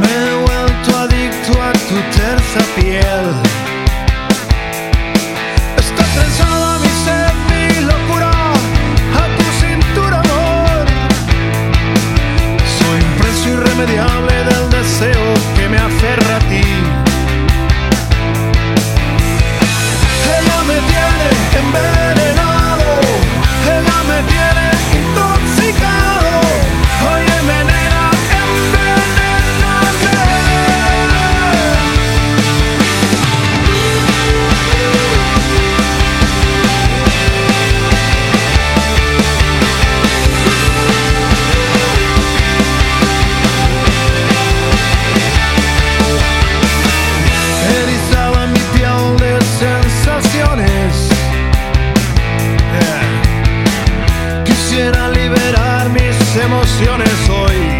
Me he vuelto adicto a tu terza piel. Está trenzada mi sed, mi locura, a tu cintura, amor. Soy un precio irremediable del deseo que me aferra a ti. quisiera liberar mis emociones hoy.